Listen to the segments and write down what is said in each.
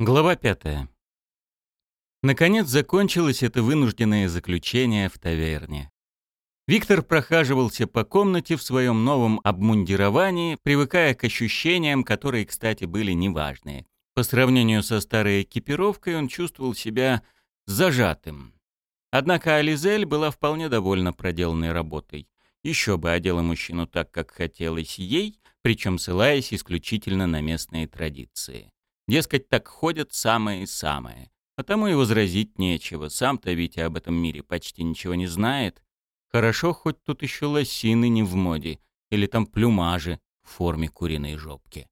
Глава пятая. Наконец закончилось это вынужденное заключение в таверне. Виктор прохаживался по комнате в своем новом обмундировании, привыкая к ощущениям, которые, кстати, были неважные. По сравнению со старой экипировкой он чувствовал себя зажатым. Однако Ализель была вполне довольна проделанной работой. Еще бы одела мужчину так, как хотелось ей, причем ссылаясь исключительно на местные традиции. Дескать, так ходят самые-самые. Потому и возразить нечего. Сам-то Витя об этом мире почти ничего не знает. Хорошо, хоть тут еще лосины не в моде. Или там плюмажи в форме куриной жопки.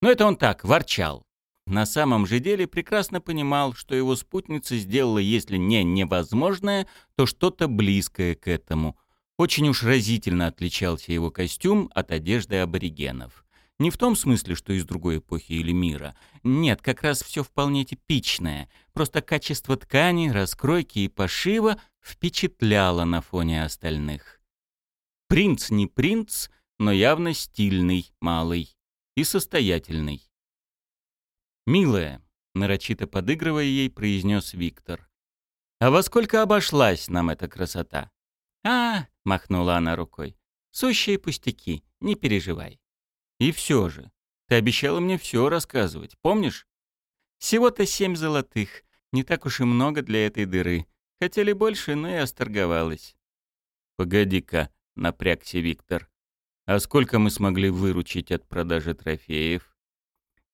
Но это он так, ворчал. На самом же деле прекрасно понимал, что его спутница сделала, если не невозможное, то что-то близкое к этому. Очень уж разительно отличался его костюм от одежды аборигенов. Не в том смысле, что из другой эпохи или мира. Нет, как раз все вполне типичное. Просто качество ткани, раскройки и пошива впечатляло на фоне остальных. Принц не принц, но явно стильный, малый и состоятельный. «Милая», — нарочито подыгрывая ей, произнес Виктор. «А во сколько обошлась нам эта красота?» «А», — махнула она рукой, — «сущие пустяки, не переживай». И все же, ты обещала мне все рассказывать, помнишь? Всего-то семь золотых, не так уж и много для этой дыры. Хотели больше, но и осторговалась. Погоди-ка, напрягся Виктор. А сколько мы смогли выручить от продажи трофеев?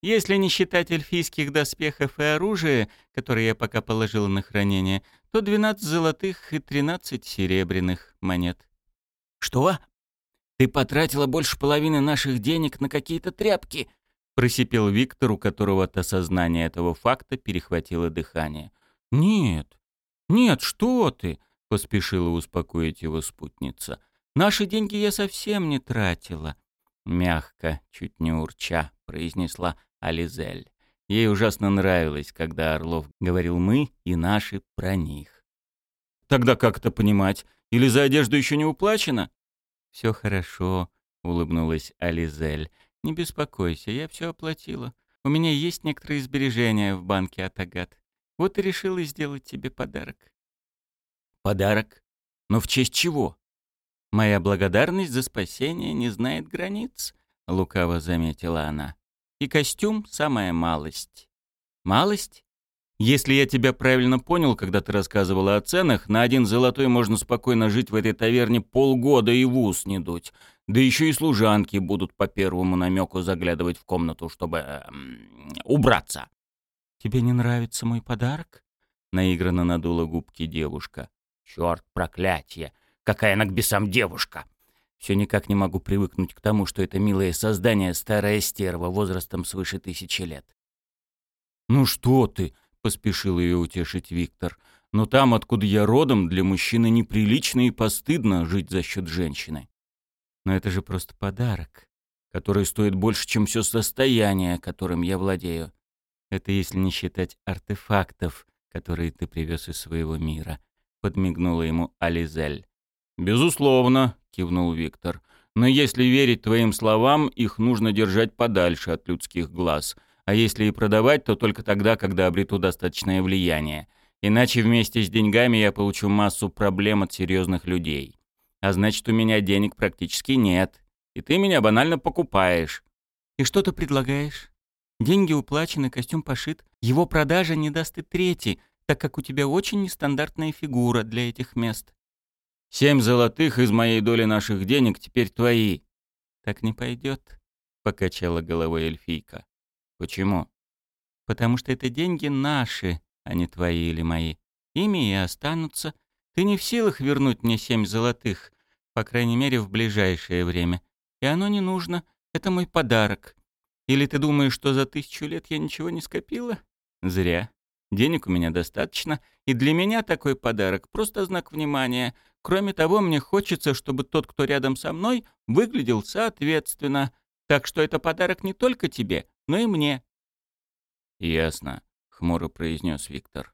Если не считать эльфийских доспехов и оружия, которые я пока положил на хранение, то 12 золотых и 13 серебряных монет. «Что?» Ты потратила больше половины наших денег на какие-то тряпки», — просипел Виктор, у которого от осознания этого факта перехватило дыхание. «Нет, нет, что ты!» — поспешила успокоить его спутница. «Наши деньги я совсем не тратила». Мягко, чуть не урча, произнесла Ализель. Ей ужасно нравилось, когда Орлов говорил «мы» и «наши» про них. «Тогда как это понимать? Или за одежду еще не уплачено?» «Все хорошо», — улыбнулась Ализель. «Не беспокойся, я все оплатила. У меня есть некоторые сбережения в банке Атагат. Вот и решила сделать тебе подарок». «Подарок? Но в честь чего?» «Моя благодарность за спасение не знает границ», — лукаво заметила она. «И костюм — самая малость». «Малость? Если я тебя правильно понял, когда ты рассказывала о ценах, на один золотой можно спокойно жить в этой таверне полгода и в ус не дуть. Да еще и служанки будут по первому намеку заглядывать в комнату, чтобы э, убраться. «Тебе не нравится мой подарок?» — наигранно надула губки девушка. «Черт, проклятие! Какая она к бесам девушка!» Все никак не могу привыкнуть к тому, что это милое создание старая стерва возрастом свыше тысячи лет. «Ну что ты!» — поспешил ее утешить Виктор. «Но там, откуда я родом, для мужчины неприлично и постыдно жить за счет женщины. Но это же просто подарок, который стоит больше, чем все состояние, которым я владею. Это если не считать артефактов, которые ты привез из своего мира», — подмигнула ему Ализель. «Безусловно», — кивнул Виктор. «Но если верить твоим словам, их нужно держать подальше от людских глаз» А если и продавать, то только тогда, когда обрету достаточное влияние. Иначе вместе с деньгами я получу массу проблем от серьезных людей. А значит, у меня денег практически нет. И ты меня банально покупаешь. И что ты предлагаешь? Деньги уплачены, костюм пошит. Его продажа не даст и трети, так как у тебя очень нестандартная фигура для этих мест. Семь золотых из моей доли наших денег теперь твои. Так не пойдет, покачала головой эльфийка. Почему? Потому что это деньги наши, а не твои или мои. Ими и останутся. Ты не в силах вернуть мне семь золотых, по крайней мере, в ближайшее время. И оно не нужно. Это мой подарок. Или ты думаешь, что за тысячу лет я ничего не скопила? Зря. Денег у меня достаточно, и для меня такой подарок — просто знак внимания. Кроме того, мне хочется, чтобы тот, кто рядом со мной, выглядел соответственно. Так что это подарок не только тебе, но и мне». «Ясно», — хмуро произнес Виктор.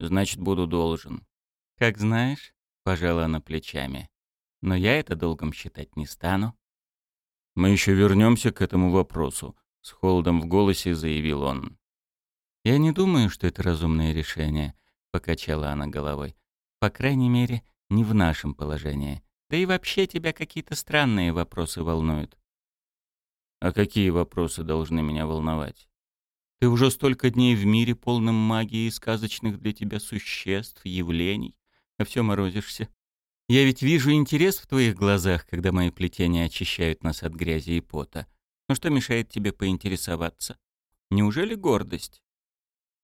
«Значит, буду должен». «Как знаешь», — пожала она плечами. «Но я это долгом считать не стану». «Мы еще вернемся к этому вопросу», — с холодом в голосе заявил он. «Я не думаю, что это разумное решение», — покачала она головой. «По крайней мере, не в нашем положении. Да и вообще тебя какие-то странные вопросы волнуют». «А какие вопросы должны меня волновать?» «Ты уже столько дней в мире, полном магии и сказочных для тебя существ, явлений, а все морозишься. Я ведь вижу интерес в твоих глазах, когда мои плетения очищают нас от грязи и пота. Но что мешает тебе поинтересоваться? Неужели гордость?»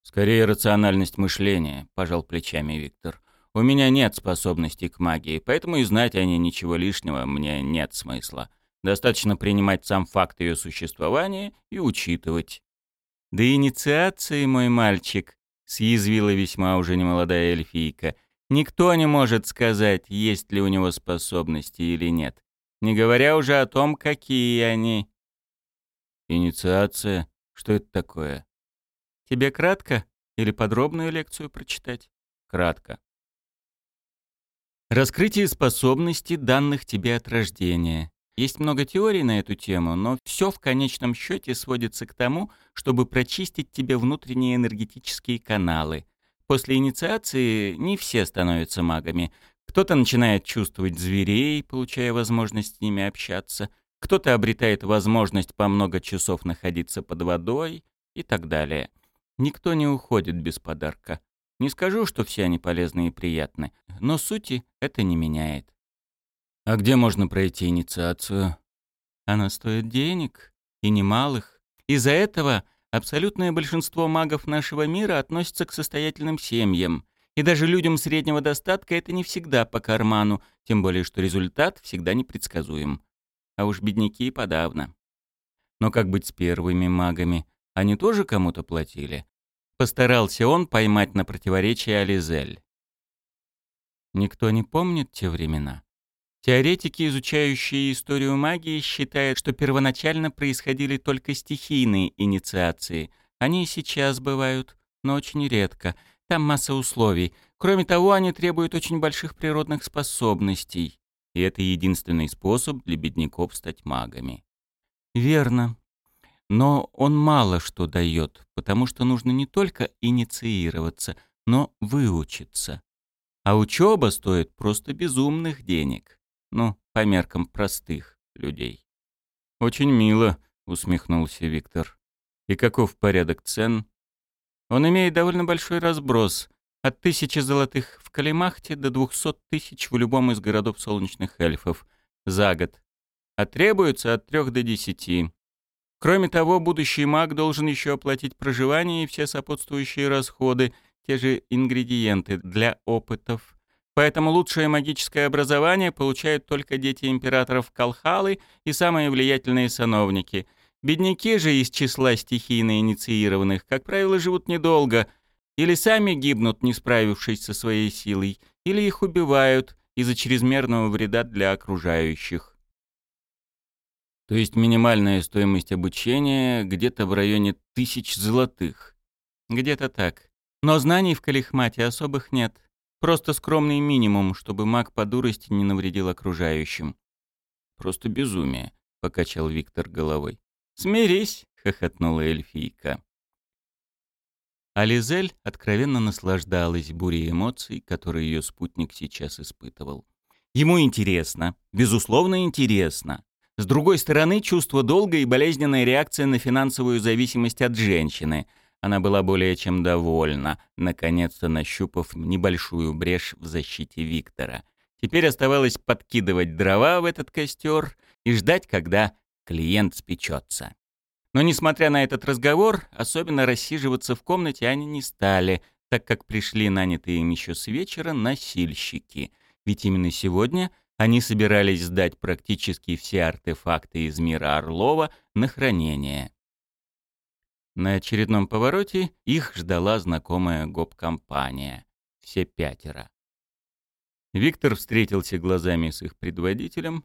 «Скорее рациональность мышления», — пожал плечами Виктор. «У меня нет способностей к магии, поэтому и знать о ней ничего лишнего мне нет смысла. Достаточно принимать сам факт ее существования и учитывать». «Да инициации, мой мальчик», — съязвила весьма уже немолодая эльфийка, «никто не может сказать, есть ли у него способности или нет, не говоря уже о том, какие они». «Инициация? Что это такое?» Тебе кратко или подробную лекцию прочитать? Кратко. Раскрытие способностей, данных тебе от рождения. Есть много теорий на эту тему, но все в конечном счете сводится к тому, чтобы прочистить тебе внутренние энергетические каналы. После инициации не все становятся магами. Кто-то начинает чувствовать зверей, получая возможность с ними общаться, кто-то обретает возможность по много часов находиться под водой и так далее. Никто не уходит без подарка. Не скажу, что все они полезны и приятны, но сути это не меняет. А где можно пройти инициацию? Она стоит денег, и немалых. Из-за этого абсолютное большинство магов нашего мира относятся к состоятельным семьям. И даже людям среднего достатка это не всегда по карману, тем более что результат всегда непредсказуем. А уж бедняки и подавно. Но как быть с первыми магами? Они тоже кому-то платили? Постарался он поймать на противоречие Ализель. Никто не помнит те времена. Теоретики, изучающие историю магии, считают, что первоначально происходили только стихийные инициации. Они и сейчас бывают, но очень редко. Там масса условий. Кроме того, они требуют очень больших природных способностей. И это единственный способ для бедняков стать магами. Верно. Но он мало что дает, потому что нужно не только инициироваться, но выучиться. А учеба стоит просто безумных денег. Ну, по меркам простых людей. «Очень мило», — усмехнулся Виктор. «И каков порядок цен?» «Он имеет довольно большой разброс. От тысячи золотых в Калимахте до двухсот тысяч в любом из городов солнечных эльфов. За год. А требуется от трех до десяти. Кроме того, будущий маг должен еще оплатить проживание и все сопутствующие расходы, те же ингредиенты для опытов. Поэтому лучшее магическое образование получают только дети императоров Калхалы и самые влиятельные сановники. Бедняки же из числа стихийно инициированных, как правило, живут недолго, или сами гибнут, не справившись со своей силой, или их убивают из-за чрезмерного вреда для окружающих. То есть минимальная стоимость обучения где-то в районе тысяч золотых. Где-то так. Но знаний в Калихмате особых нет. Просто скромный минимум, чтобы маг по дурости не навредил окружающим. Просто безумие, покачал Виктор головой. Смирись, хохотнула эльфийка. Ализель откровенно наслаждалась бурей эмоций, которые ее спутник сейчас испытывал. Ему интересно, безусловно интересно. С другой стороны, чувство долга и болезненная реакция на финансовую зависимость от женщины. Она была более чем довольна, наконец-то нащупав небольшую брешь в защите Виктора. Теперь оставалось подкидывать дрова в этот костер и ждать, когда клиент спечется. Но, несмотря на этот разговор, особенно рассиживаться в комнате они не стали, так как пришли нанятые им еще с вечера носильщики. Ведь именно сегодня — они собирались сдать практически все артефакты из мира Орлова на хранение. На очередном повороте их ждала знакомая гоп-компания. Все пятеро. Виктор встретился глазами с их предводителем.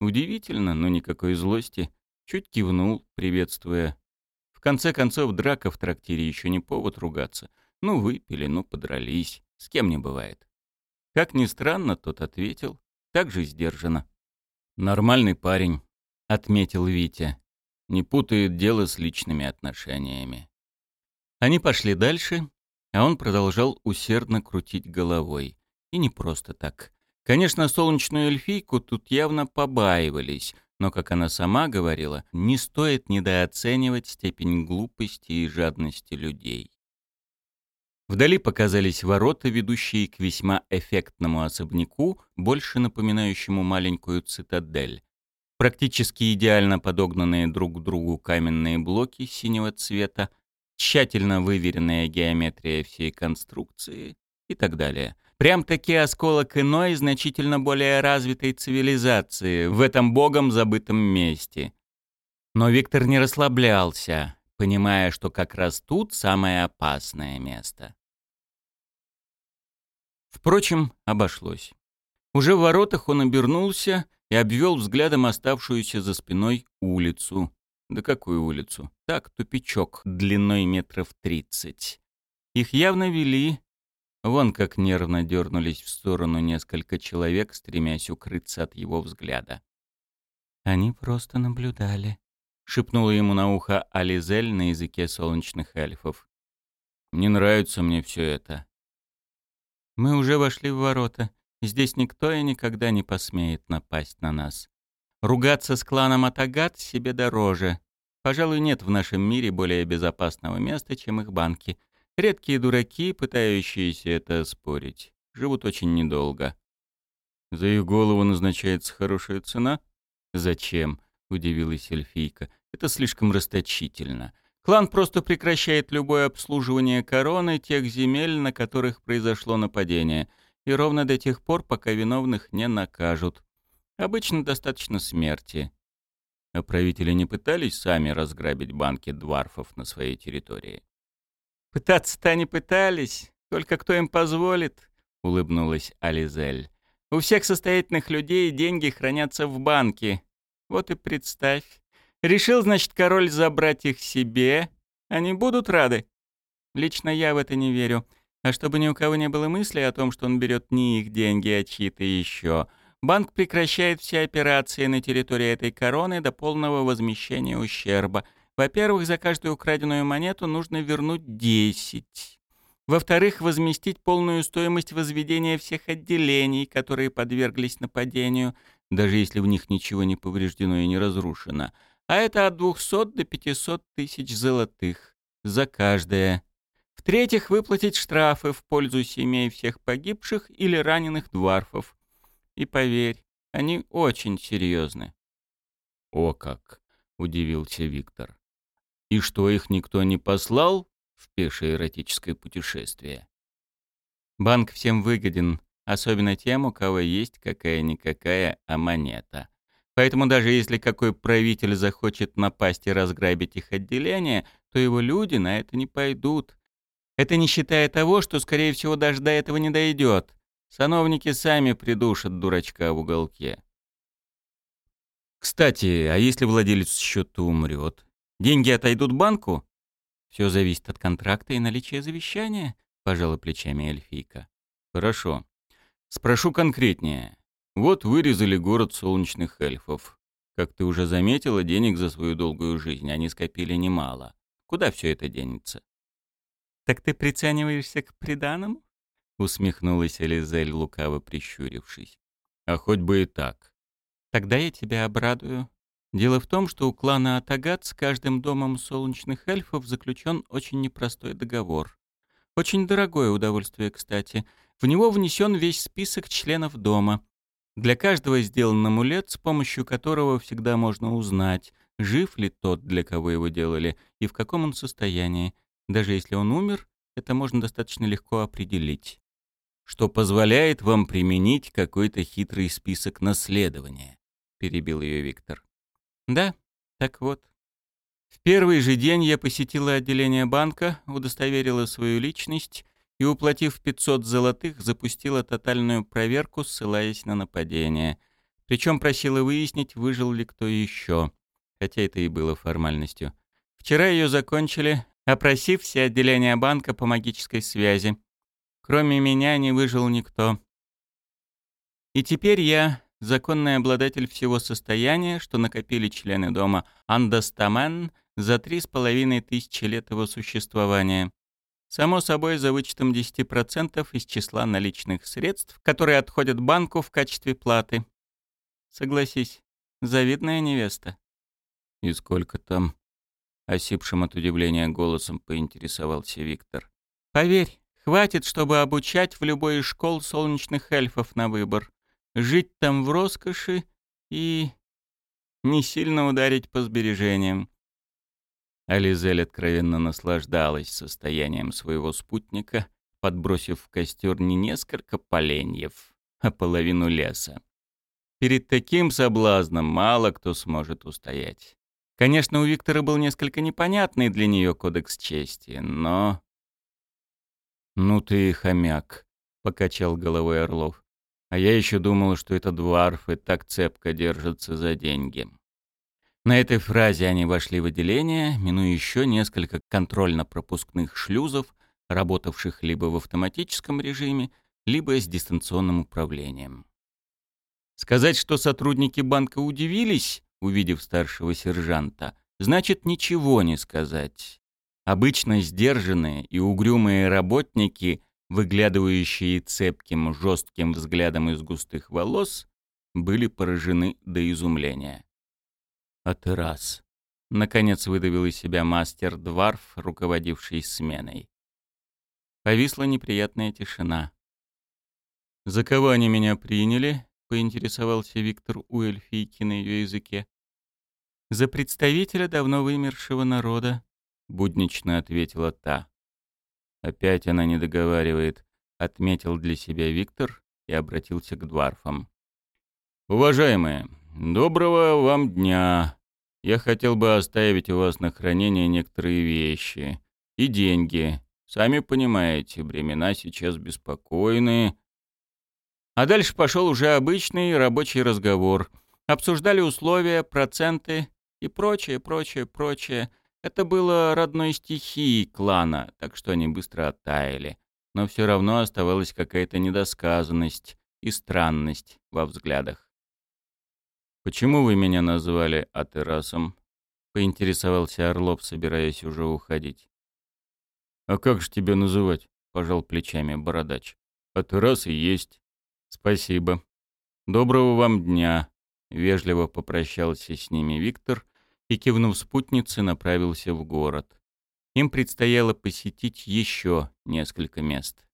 Удивительно, но никакой злости. Чуть кивнул, приветствуя. В конце концов, драка в трактире еще не повод ругаться. Ну, выпили, ну, подрались. С кем не бывает. Как ни странно, тот ответил так же сдержанно. «Нормальный парень», — отметил Витя. «Не путает дело с личными отношениями». Они пошли дальше, а он продолжал усердно крутить головой. И не просто так. Конечно, солнечную эльфийку тут явно побаивались, но, как она сама говорила, не стоит недооценивать степень глупости и жадности людей. Вдали показались ворота, ведущие к весьма эффектному особняку, больше напоминающему маленькую цитадель. Практически идеально подогнанные друг к другу каменные блоки синего цвета, тщательно выверенная геометрия всей конструкции и так далее. Прям-таки осколок иной, значительно более развитой цивилизации в этом богом забытом месте. Но Виктор не расслаблялся, понимая, что как раз тут самое опасное место. Впрочем, обошлось. Уже в воротах он обернулся и обвел взглядом оставшуюся за спиной улицу. Да какую улицу? Так, тупичок, длиной метров тридцать. Их явно вели. Вон как нервно дернулись в сторону несколько человек, стремясь укрыться от его взгляда. «Они просто наблюдали», — шепнула ему на ухо Ализель на языке солнечных эльфов. «Не нравится мне все это», мы уже вошли в ворота. Здесь никто и никогда не посмеет напасть на нас. Ругаться с кланом Атагат себе дороже. Пожалуй, нет в нашем мире более безопасного места, чем их банки. Редкие дураки, пытающиеся это спорить, живут очень недолго. За их голову назначается хорошая цена? Зачем? Удивилась эльфийка. Это слишком расточительно. Клан просто прекращает любое обслуживание короны тех земель, на которых произошло нападение, и ровно до тех пор, пока виновных не накажут. Обычно достаточно смерти. А правители не пытались сами разграбить банки дварфов на своей территории? «Пытаться-то они пытались, только кто им позволит?» — улыбнулась Ализель. «У всех состоятельных людей деньги хранятся в банке. Вот и представь, Решил, значит, король забрать их себе. Они будут рады? Лично я в это не верю. А чтобы ни у кого не было мысли о том, что он берет не их деньги, а чьи-то еще, банк прекращает все операции на территории этой короны до полного возмещения ущерба. Во-первых, за каждую украденную монету нужно вернуть 10. Во-вторых, возместить полную стоимость возведения всех отделений, которые подверглись нападению, даже если в них ничего не повреждено и не разрушено — а это от 200 до 500 тысяч золотых за каждое. В-третьих, выплатить штрафы в пользу семей всех погибших или раненых дварфов. И поверь, они очень серьезны. «О как!» — удивился Виктор. «И что, их никто не послал в пешее эротическое путешествие?» «Банк всем выгоден, особенно тем, у кого есть какая-никакая амонета. Поэтому даже если какой правитель захочет напасть и разграбить их отделение, то его люди на это не пойдут. Это не считая того, что, скорее всего, даже до этого не дойдет. Сановники сами придушат дурачка в уголке. Кстати, а если владелец счета умрет? Деньги отойдут банку? Все зависит от контракта и наличия завещания, пожала плечами эльфийка. Хорошо. Спрошу конкретнее. Вот вырезали город солнечных эльфов. Как ты уже заметила, денег за свою долгую жизнь они скопили немало. Куда все это денется? «Так ты прицениваешься к приданому?» — усмехнулась Элизель, лукаво прищурившись. «А хоть бы и так». «Тогда я тебя обрадую. Дело в том, что у клана Атагат с каждым домом солнечных эльфов заключен очень непростой договор. Очень дорогое удовольствие, кстати. В него внесен весь список членов дома — для каждого сделан амулет, с помощью которого всегда можно узнать, жив ли тот, для кого его делали, и в каком он состоянии. Даже если он умер, это можно достаточно легко определить. Что позволяет вам применить какой-то хитрый список наследования, перебил ее Виктор. Да, так вот. В первый же день я посетила отделение банка, удостоверила свою личность и, уплатив 500 золотых, запустила тотальную проверку, ссылаясь на нападение. Причем просила выяснить, выжил ли кто еще, хотя это и было формальностью. Вчера ее закончили, опросив все отделения банка по магической связи. Кроме меня не выжил никто. И теперь я, законный обладатель всего состояния, что накопили члены дома Андастамен, за три с половиной тысячи лет его существования. Само собой, за вычетом 10% из числа наличных средств, которые отходят банку в качестве платы. Согласись, завидная невеста. «И сколько там?» — осипшим от удивления голосом поинтересовался Виктор. «Поверь, хватит, чтобы обучать в любой из школ солнечных эльфов на выбор. Жить там в роскоши и не сильно ударить по сбережениям. Ализель откровенно наслаждалась состоянием своего спутника, подбросив в костер не несколько поленьев, а половину леса. Перед таким соблазном мало кто сможет устоять. Конечно, у Виктора был несколько непонятный для нее кодекс чести, но... «Ну ты хомяк», — покачал головой Орлов. «А я еще думал, что это дварфы так цепко держатся за деньги». На этой фразе они вошли в отделение, минуя еще несколько контрольно-пропускных шлюзов, работавших либо в автоматическом режиме, либо с дистанционным управлением. Сказать, что сотрудники банка удивились, увидев старшего сержанта, значит ничего не сказать. Обычно сдержанные и угрюмые работники, выглядывающие цепким, жестким взглядом из густых волос, были поражены до изумления. А раз. Наконец выдавил из себя мастер-дварф, руководивший сменой. Повисла неприятная тишина. «За кого они меня приняли?» — поинтересовался Виктор у эльфийки на ее языке. «За представителя давно вымершего народа», — буднично ответила та. «Опять она не договаривает», — отметил для себя Виктор и обратился к дварфам. «Уважаемые, доброго вам дня. Я хотел бы оставить у вас на хранение некоторые вещи. И деньги. Сами понимаете, времена сейчас беспокойные». А дальше пошел уже обычный рабочий разговор. Обсуждали условия, проценты и прочее, прочее, прочее. Это было родной стихией клана, так что они быстро оттаяли. Но все равно оставалась какая-то недосказанность и странность во взглядах. «Почему вы меня назвали Атерасом?» — поинтересовался Орлов, собираясь уже уходить. «А как же тебя называть?» — пожал плечами бородач. «Атерас и есть». «Спасибо. Доброго вам дня», — вежливо попрощался с ними Виктор и, кивнув спутнице, направился в город. Им предстояло посетить еще несколько мест.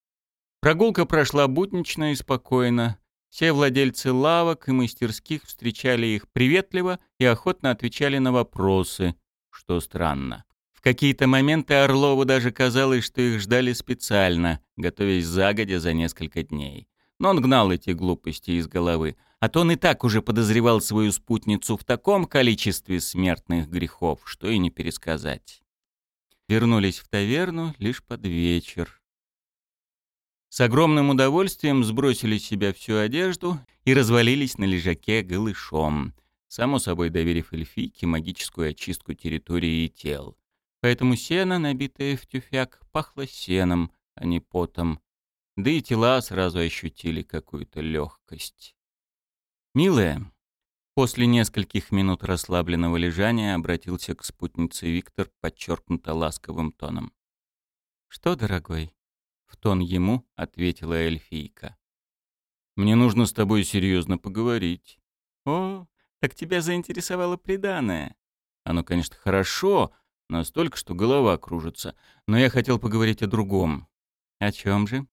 Прогулка прошла буднично и спокойно. Все владельцы лавок и мастерских встречали их приветливо и охотно отвечали на вопросы, что странно. В какие-то моменты Орлову даже казалось, что их ждали специально, готовясь загодя за несколько дней. Но он гнал эти глупости из головы, а то он и так уже подозревал свою спутницу в таком количестве смертных грехов, что и не пересказать. Вернулись в таверну лишь под вечер. С огромным удовольствием сбросили с себя всю одежду и развалились на лежаке голышом, само собой доверив эльфийке магическую очистку территории и тел. Поэтому сено, набитое в тюфяк, пахло сеном, а не потом. Да и тела сразу ощутили какую-то легкость. «Милая», после нескольких минут расслабленного лежания обратился к спутнице Виктор подчеркнуто ласковым тоном. «Что, дорогой?» В тон ему ответила эльфийка. «Мне нужно с тобой серьезно поговорить». «О, так тебя заинтересовало преданное». «Оно, конечно, хорошо, настолько, что голова кружится. Но я хотел поговорить о другом». «О чем же?»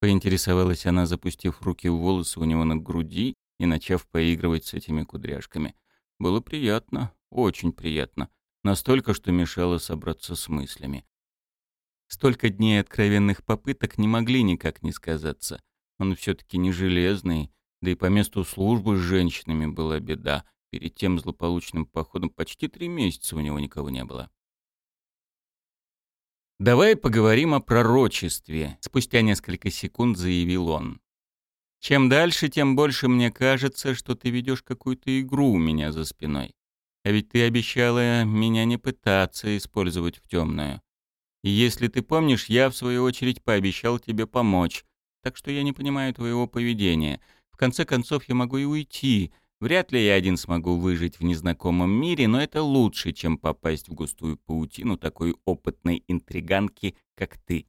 Поинтересовалась она, запустив руки в волосы у него на груди и начав поигрывать с этими кудряшками. Было приятно, очень приятно. Настолько, что мешало собраться с мыслями. Столько дней откровенных попыток не могли никак не сказаться. Он все-таки не железный, да и по месту службы с женщинами была беда. Перед тем злополучным походом почти три месяца у него никого не было. «Давай поговорим о пророчестве», — спустя несколько секунд заявил он. «Чем дальше, тем больше мне кажется, что ты ведешь какую-то игру у меня за спиной. А ведь ты обещала меня не пытаться использовать в темную. И если ты помнишь, я, в свою очередь, пообещал тебе помочь. Так что я не понимаю твоего поведения. В конце концов, я могу и уйти, Вряд ли я один смогу выжить в незнакомом мире, но это лучше, чем попасть в густую паутину такой опытной интриганки, как ты.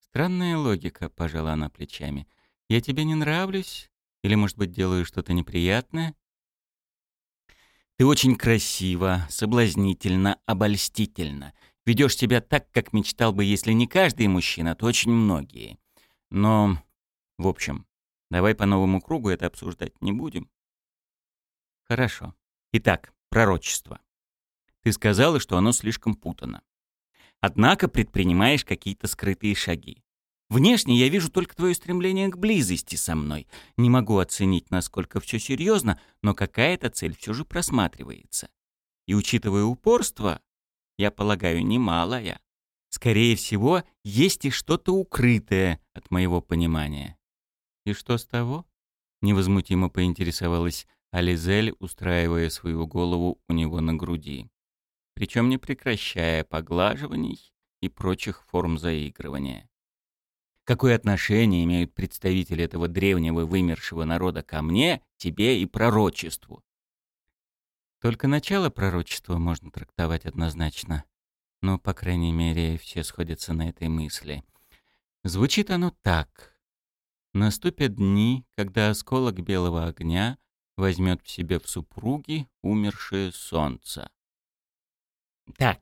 Странная логика, пожала она плечами. Я тебе не нравлюсь? Или, может быть, делаю что-то неприятное? Ты очень красиво, соблазнительно, обольстительно. Ведешь себя так, как мечтал бы, если не каждый мужчина, то очень многие. Но, в общем, давай по новому кругу это обсуждать не будем. Хорошо. Итак, пророчество. Ты сказала, что оно слишком путано. Однако предпринимаешь какие-то скрытые шаги. Внешне я вижу только твое стремление к близости со мной. Не могу оценить, насколько все серьезно, но какая-то цель все же просматривается. И учитывая упорство, я полагаю, немалая. Скорее всего, есть и что-то укрытое от моего понимания. И что с того? Невозмутимо поинтересовалась Ализель, устраивая свою голову у него на груди. Причем не прекращая поглаживаний и прочих форм заигрывания. Какое отношение имеют представители этого древнего вымершего народа ко мне, тебе и пророчеству? Только начало пророчества можно трактовать однозначно. Но, по крайней мере, все сходятся на этой мысли. Звучит оно так. Наступят дни, когда осколок белого огня возьмет в себе в супруги умершее солнце. Так,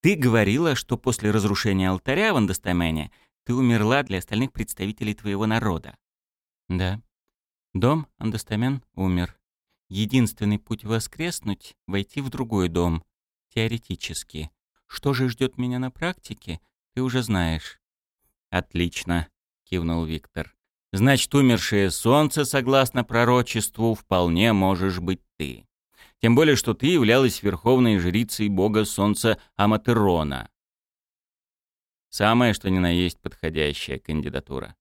ты говорила, что после разрушения алтаря в Андостамене ты умерла для остальных представителей твоего народа. Да. Дом Андостамен умер. Единственный путь воскреснуть — войти в другой дом. Теоретически. Что же ждет меня на практике, ты уже знаешь. Отлично, кивнул Виктор. Значит, умершее солнце, согласно пророчеству, вполне можешь быть ты. Тем более, что ты являлась верховной жрицей бога солнца Аматерона. Самое, что ни на есть подходящая кандидатура.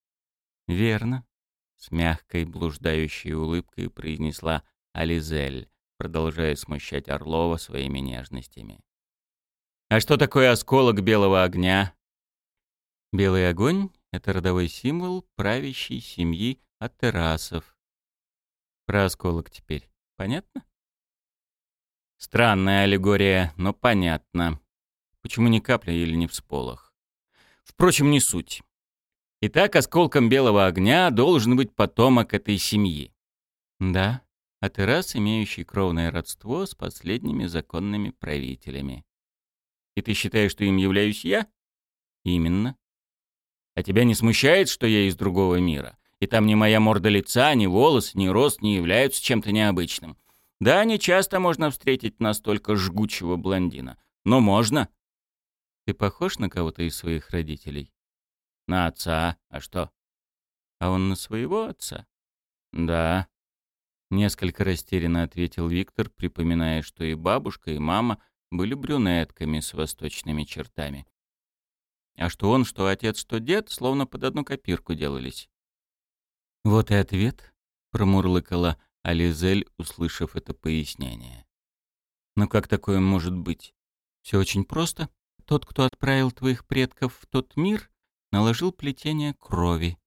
Верно, с мягкой, блуждающей улыбкой произнесла Ализель, продолжая смущать Орлова своими нежностями. А что такое осколок белого огня? Белый огонь это родовой символ правящей семьи Атерасов. Про осколок теперь понятно? Странная аллегория, но понятно. Почему не капля или не всполох? Впрочем, не суть. Итак, осколком белого огня должен быть потомок этой семьи. Да, Атерас, имеющий кровное родство с последними законными правителями. И ты считаешь, что им являюсь я? Именно. А тебя не смущает, что я из другого мира? И там ни моя морда лица, ни волос, ни рост не являются чем-то необычным. Да, не часто можно встретить настолько жгучего блондина. Но можно. Ты похож на кого-то из своих родителей? На отца. А что? А он на своего отца? Да. Несколько растерянно ответил Виктор, припоминая, что и бабушка, и мама были брюнетками с восточными чертами. А что он, что отец, что дед, словно под одну копирку делались. «Вот и ответ», — промурлыкала Ализель, услышав это пояснение. «Но как такое может быть? Все очень просто. Тот, кто отправил твоих предков в тот мир, наложил плетение крови.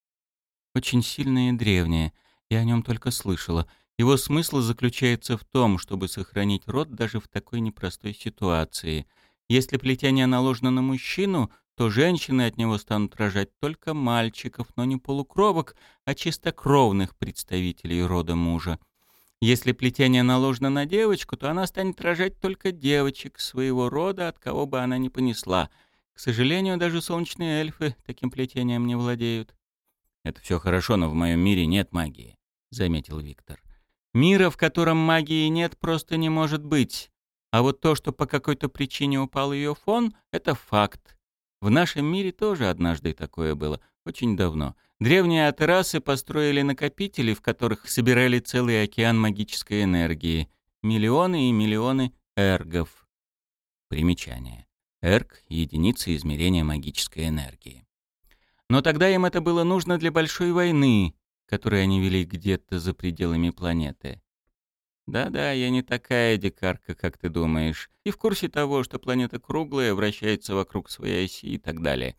Очень сильное и древнее. Я о нем только слышала. Его смысл заключается в том, чтобы сохранить род даже в такой непростой ситуации. Если плетение наложено на мужчину, то женщины от него станут рожать только мальчиков, но не полукровок, а чистокровных представителей рода мужа. Если плетение наложено на девочку, то она станет рожать только девочек своего рода, от кого бы она ни понесла. К сожалению, даже солнечные эльфы таким плетением не владеют. «Это все хорошо, но в моем мире нет магии», — заметил Виктор. «Мира, в котором магии нет, просто не может быть. А вот то, что по какой-то причине упал ее фон, — это факт. В нашем мире тоже однажды такое было, очень давно. Древние атерасы построили накопители, в которых собирали целый океан магической энергии. Миллионы и миллионы эргов. Примечание. Эрг — единица измерения магической энергии. Но тогда им это было нужно для большой войны, которую они вели где-то за пределами планеты. Да-да, я не такая дикарка, как ты думаешь, и в курсе того, что планета круглая, вращается вокруг своей оси и так далее.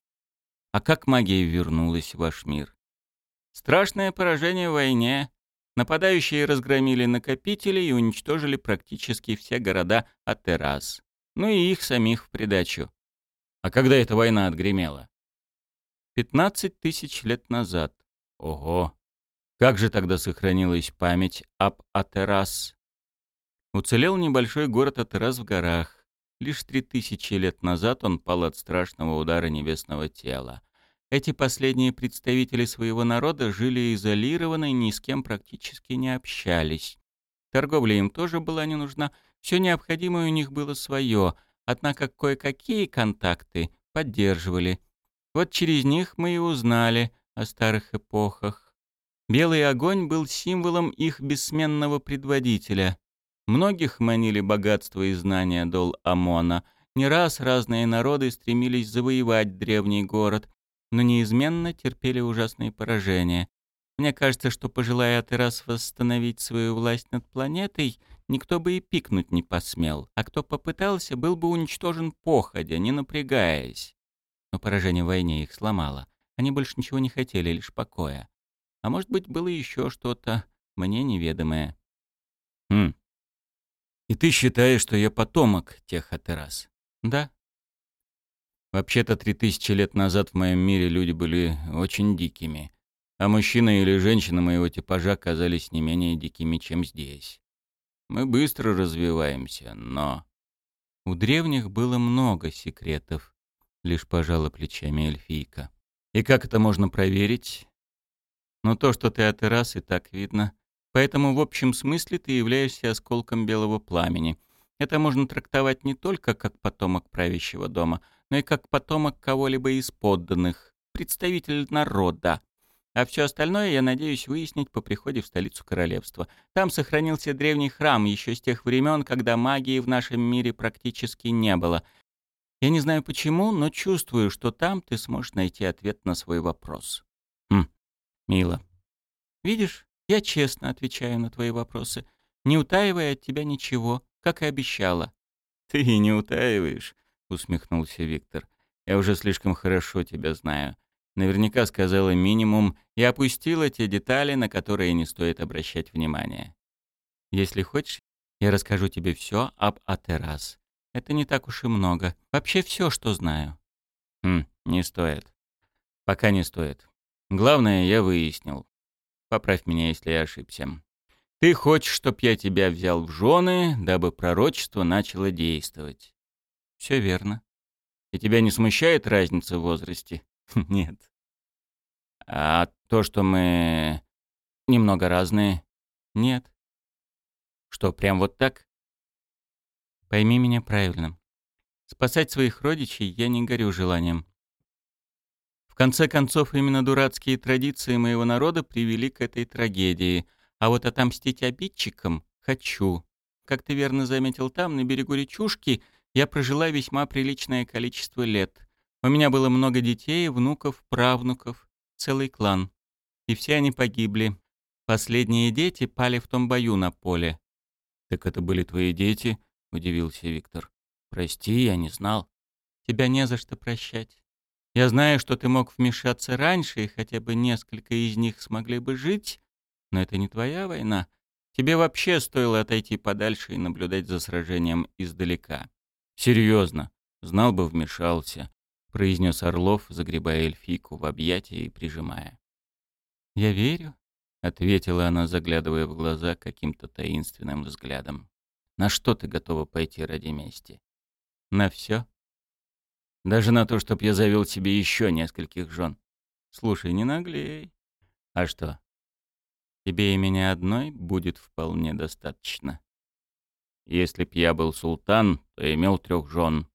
А как магия вернулась в ваш мир? Страшное поражение в войне. Нападающие разгромили накопители и уничтожили практически все города Атерас. Ну и их самих в придачу. А когда эта война отгремела? 15 тысяч лет назад. Ого! Как же тогда сохранилась память об Атерас? Уцелел небольшой город Атерас в горах. Лишь три тысячи лет назад он пал от страшного удара небесного тела. Эти последние представители своего народа жили изолированно и ни с кем практически не общались. Торговля им тоже была не нужна, все необходимое у них было свое, однако кое-какие контакты поддерживали. Вот через них мы и узнали о старых эпохах. Белый огонь был символом их бессменного предводителя. Многих манили богатство и знания дол Амона. Не раз разные народы стремились завоевать древний город, но неизменно терпели ужасные поражения. Мне кажется, что, пожелая ты раз восстановить свою власть над планетой, никто бы и пикнуть не посмел, а кто попытался, был бы уничтожен походя, не напрягаясь. Но поражение в войне их сломало. Они больше ничего не хотели, лишь покоя. А может быть, было еще что-то мне неведомое. Хм. И ты считаешь, что я потомок тех Атерас? Да. Вообще-то три тысячи лет назад в моем мире люди были очень дикими, а мужчина или женщина моего типажа казались не менее дикими, чем здесь. Мы быстро развиваемся, но... У древних было много секретов, лишь пожала плечами эльфийка. И как это можно проверить? Но то, что ты от Ирас, и так видно. Поэтому в общем смысле ты являешься осколком белого пламени. Это можно трактовать не только как потомок правящего дома — но и как потомок кого-либо из подданных, представитель народа. А все остальное я надеюсь выяснить по приходе в столицу королевства. Там сохранился древний храм еще с тех времен, когда магии в нашем мире практически не было. Я не знаю почему, но чувствую, что там ты сможешь найти ответ на свой вопрос. Хм, мило. Видишь, я честно отвечаю на твои вопросы, не утаивая от тебя ничего, как и обещала. Ты и не утаиваешь, — усмехнулся Виктор. «Я уже слишком хорошо тебя знаю. Наверняка сказала минимум и опустила те детали, на которые не стоит обращать внимание. Если хочешь, я расскажу тебе все об Атерас. Это не так уж и много. Вообще все, что знаю». «Хм, не стоит. Пока не стоит. Главное, я выяснил. Поправь меня, если я ошибся. Ты хочешь, чтоб я тебя взял в жены, дабы пророчество начало действовать. Все верно. И тебя не смущает разница в возрасте? Нет. А то, что мы немного разные? Нет. Что, прям вот так? Пойми меня правильно. Спасать своих родичей я не горю желанием. В конце концов, именно дурацкие традиции моего народа привели к этой трагедии, а вот отомстить обидчикам хочу. Как ты верно заметил там, на берегу речушки — я прожила весьма приличное количество лет. У меня было много детей, внуков, правнуков, целый клан. И все они погибли. Последние дети пали в том бою на поле. «Так это были твои дети?» — удивился Виктор. «Прости, я не знал». «Тебя не за что прощать. Я знаю, что ты мог вмешаться раньше, и хотя бы несколько из них смогли бы жить, но это не твоя война. Тебе вообще стоило отойти подальше и наблюдать за сражением издалека. Серьезно, знал бы, вмешался, произнес Орлов, загребая эльфийку в объятия и прижимая. Я верю, ответила она, заглядывая в глаза каким-то таинственным взглядом. На что ты готова пойти ради мести? На все. Даже на то, чтоб я завел себе еще нескольких жен. Слушай, не наглей. А что? Тебе и меня одной будет вполне достаточно. Если б я был султан, то имел трех жен,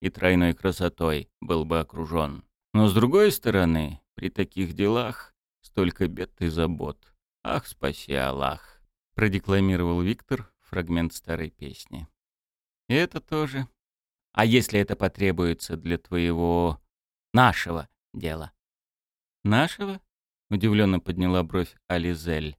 и тройной красотой был бы окружен. Но с другой стороны, при таких делах столько бед и забот. Ах, спаси Аллах!» — продекламировал Виктор фрагмент старой песни. «И это тоже. А если это потребуется для твоего... нашего дела?» «Нашего?» — удивленно подняла бровь Ализель.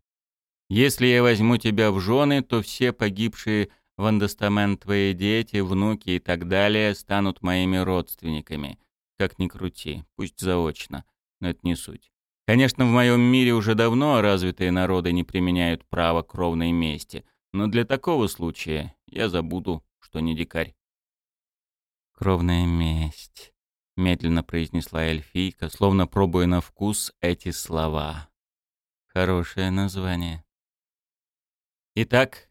«Если я возьму тебя в жены, то все погибшие в андостамент твои дети, внуки и так далее станут моими родственниками. Как ни крути, пусть заочно, но это не суть. Конечно, в моем мире уже давно развитые народы не применяют право кровной мести, но для такого случая я забуду, что не дикарь. «Кровная месть», — медленно произнесла эльфийка, словно пробуя на вкус эти слова. «Хорошее название». «Итак?»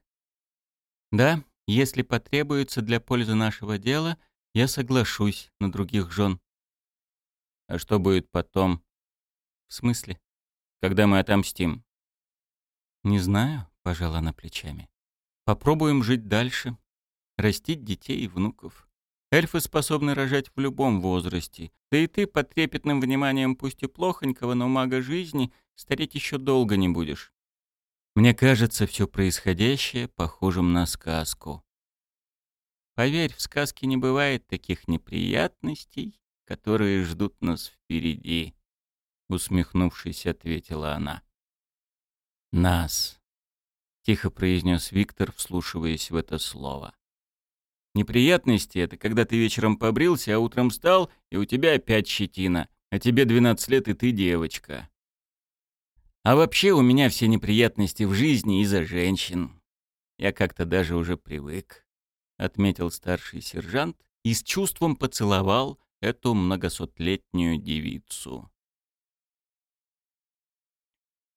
«Да, если потребуется для пользы нашего дела, я соглашусь на других жен». «А что будет потом?» «В смысле?» «Когда мы отомстим?» «Не знаю», — пожала она плечами. «Попробуем жить дальше, растить детей и внуков. Эльфы способны рожать в любом возрасте. Да и ты под трепетным вниманием пусть и плохонького, но мага жизни стареть еще долго не будешь. Мне кажется, все происходящее похожим на сказку. Поверь, в сказке не бывает таких неприятностей, которые ждут нас впереди, усмехнувшись, ответила она. Нас, тихо произнес Виктор, вслушиваясь в это слово. Неприятности — это когда ты вечером побрился, а утром встал, и у тебя опять щетина, а тебе 12 лет, и ты девочка. А вообще у меня все неприятности в жизни из-за женщин. Я как-то даже уже привык, — отметил старший сержант и с чувством поцеловал эту многосотлетнюю девицу.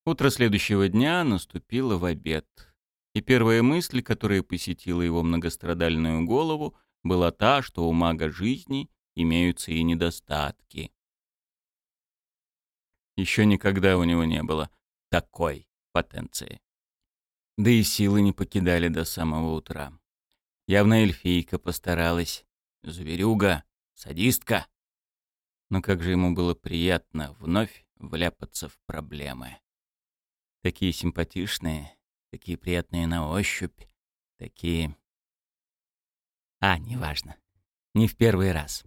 Утро следующего дня наступило в обед и первая мысль, которая посетила его многострадальную голову, была та, что у мага жизни имеются и недостатки. Еще никогда у него не было такой потенции. Да и силы не покидали до самого утра. Явно эльфийка постаралась. Зверюга, садистка. Но как же ему было приятно вновь вляпаться в проблемы. Такие симпатичные, такие приятные на ощупь, такие... А, неважно. Не в первый раз.